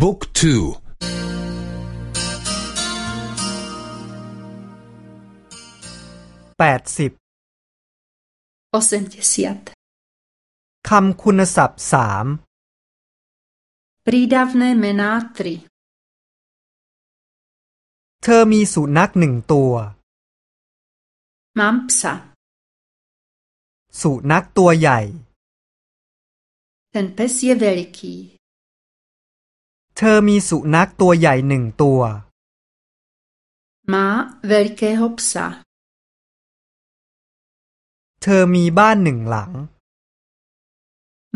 บุ๊กทูแปดสิบคำคุณศัพท์สาม Prídavné mená tri เธอมีสุนัขหนึ่งตัว Mám psa สุนัขตัวใหญ่ Ten pes je veliký เธอมีสุนัขตัวใหญ่หนึ่งตัว Má velikého psa เธอมีบ้านหนึ่งหลัง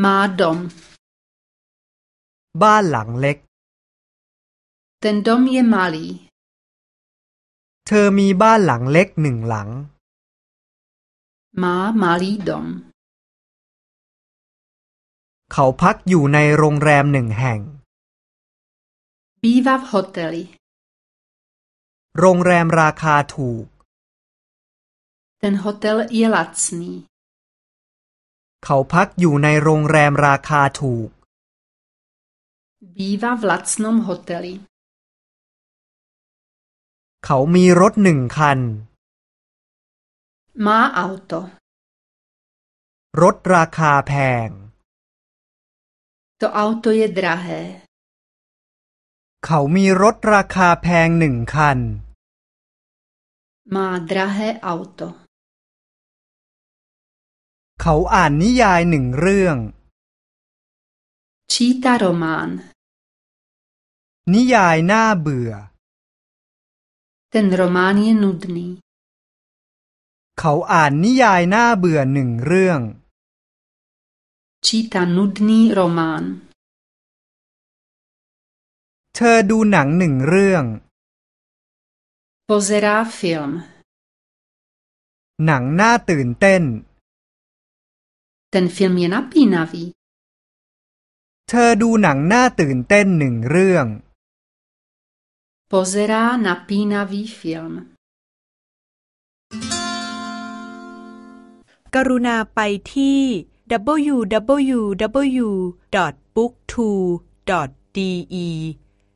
Má dom บ้านหลังเล็ก Ten dom je malý เธอมีบ้านหลังเล็กหนึ่งหลัง Má malý dom เขาพักอยู่ในโรงแรมหนึ่งแห่ง Bývá v hoteli โรงแรมราคาถูก Ten hotel je lacný เขาพักอยู่ในโรงแรมราคาถูก Bývá v lacnom hoteli เขามีรถหนึ่งคัน Má auto รถราคาแพง To auto je drahé เขามีรถราคาแพงหนึ่งคัน Má drahé auto เขาอ่านนิยายหนึ่งเรื่อง Čítá román นิยายน่าเบื่อ Ten román je nudný เขาอ่านนิยายน่าเบื่อหนึ่งเรื่อง Čítá nudný román เธอดูหนังหนึ่งเรื่อง Pozerá film หนังน่าตื่นเต้น Ten film je napínavý เธอดูหนังน่าตื่นเต้นหนึ่งเรื่อง Pozerá napínavý film กรุณาไปที่ www.booktwo.de